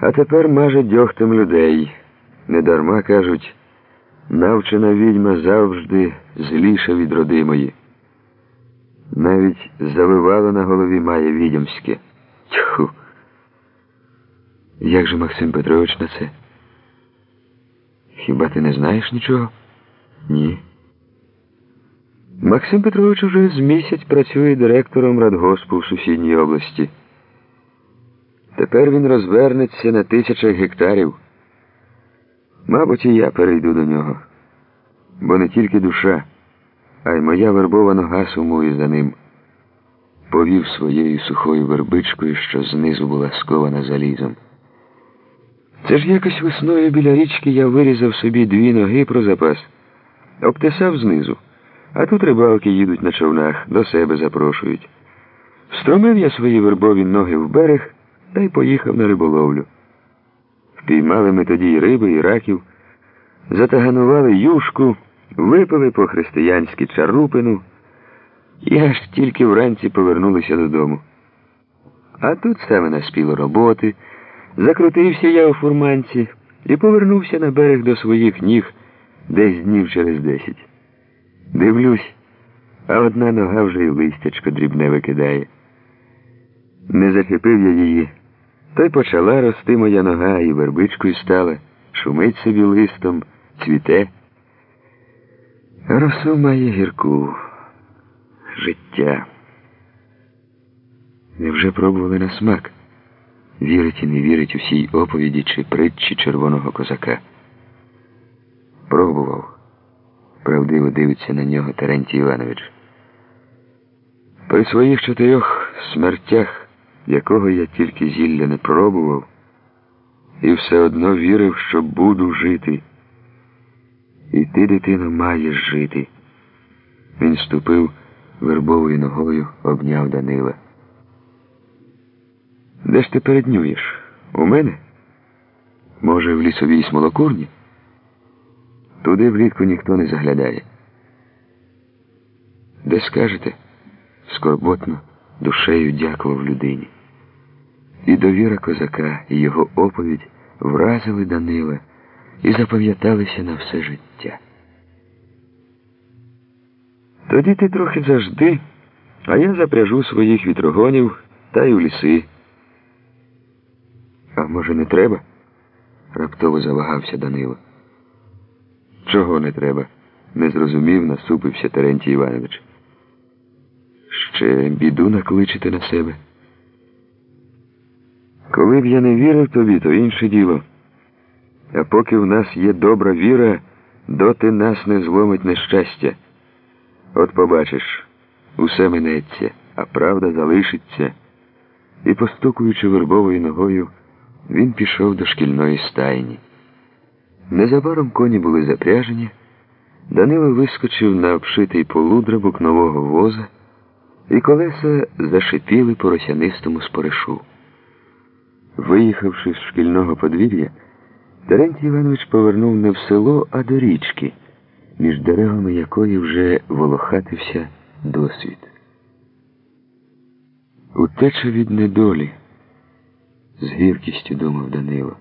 А тепер маже дьогтем людей. Недарма кажуть, навчена відьма завжди зліша від родимої. Навіть завивало на голові має відьомське. Тьху. Як же Максим Петрович на це? Хіба ти не знаєш нічого? Ні. Максим Петрович уже з місяць працює директором радгоспу в сусідній області. Тепер він розвернеться на тисячах гектарів. Мабуть, і я перейду до нього. Бо не тільки душа, а й моя вербова нога сумує за ним. Повів своєю сухою вербичкою, що знизу була скована залізом. Це ж якось весною біля річки я вирізав собі дві ноги про запас, обтесав знизу, а тут рибалки їдуть на човнах, до себе запрошують. Встромив я свої вербові ноги в берег та й поїхав на риболовлю. Впіймали ми тоді і риби, і раків, затаганували юшку, випили по християнськи чарупину і аж тільки вранці повернулися додому. А тут саме наспіло роботи. Закрутився я у фурманці і повернувся на берег до своїх ніг десь днів через десять. Дивлюсь, а одна нога вже й листячко дрібне викидає. Не зачепив я її, то й почала рости моя нога і вербичкою стала, шумить собі листом, цвіте. Росу має гірку життя. Невже пробували на смак? Вірить і не вірить усій оповіді чи притчі червоного козака. Пробував, правдиво дивиться на нього Терентій Іванович. При своїх чотирьох смертях, якого я тільки зілля не пробував, і все одно вірив, що буду жити. І ти, дитино, маєш жити. Він ступив вербовою ногою, обняв Данила. Де ж ти переднюєш? У мене? Може, в лісовій смолокурні? Туди влітку ніхто не заглядає. Де скажете? Скорботно душею дякував людині. І довіра козака, і його оповідь вразили Данила і запам'яталися на все життя. Тоді ти трохи завжди, а я запряжу своїх вітрогонів та й у ліси. А може, не треба? раптово завагався Данило. Чого не треба? не зрозумів, насупився Терентій Іванович. Ще біду накличете на себе. Коли б я не вірив тобі, то інше діло. А поки в нас є добра віра, доти нас не зломить нещастя. От побачиш, усе минеться, а правда залишиться. І, постукуючи вербовою ногою, він пішов до шкільної стайні. Незабаром коні були запряжені. Данило вискочив на обшитий полудрабок нового воза, і колеса зашипіли по росянистому споришу. Виїхавши з шкільного подвір'я, Терентій Іванович повернув не в село, а до річки, між деревами якої вже волохатився досвід. Утеча від недолі з гіркістю думав Данило.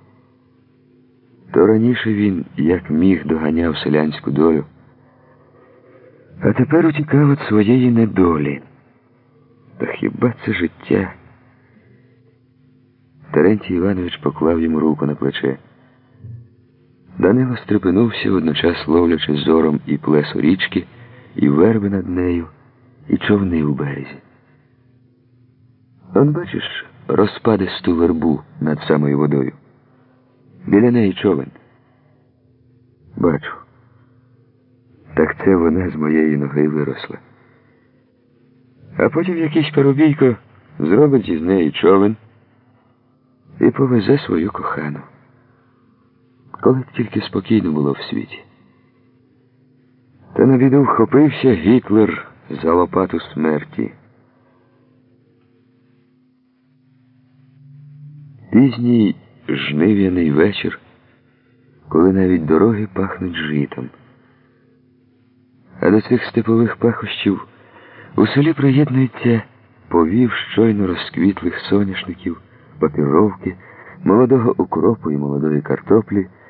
То раніше він, як міг, доганяв селянську долю, а тепер утікав від своєї недолі. Та хіба це життя? Терентій Іванович поклав йому руку на плече. Данило стрепенувся, водночас ловлячи зором і плесу річки, і верби над нею, і човни у березі. Он бачиш, розпадисту вербу над самою водою. Біля неї човен. Бачу. Так це вона з моєї ноги виросла. А потім якийсь парубійко зробить із неї човен і повезе свою кохану. Коли б тільки спокійно було в світі. Та на біду вхопився Гітлер за лопату смерті. Пізній жнив'яний вечір, коли навіть дороги пахнуть житом. А до цих степових пахощів у селі приєднується повів щойно розквітлих соняшників, папіровки, молодого укропу і молодої картоплі.